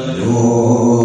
Lord.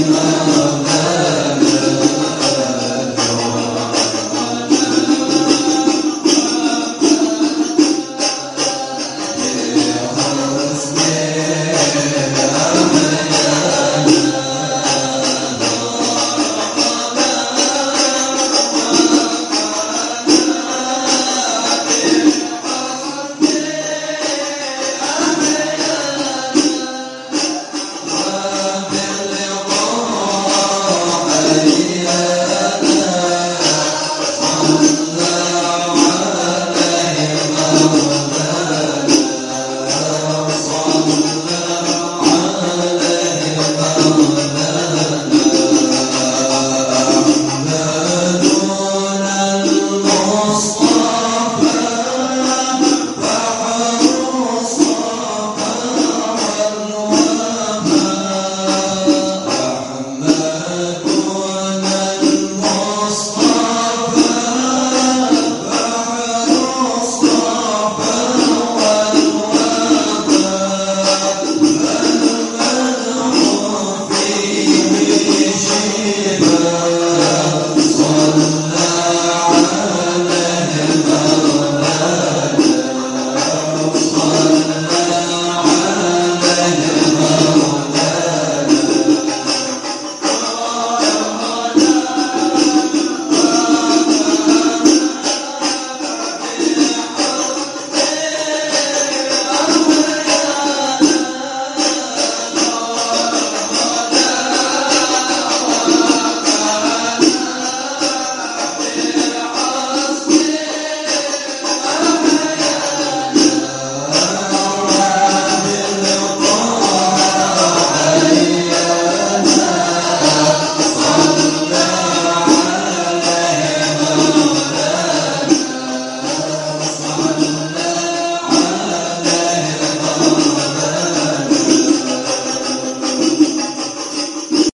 Allah.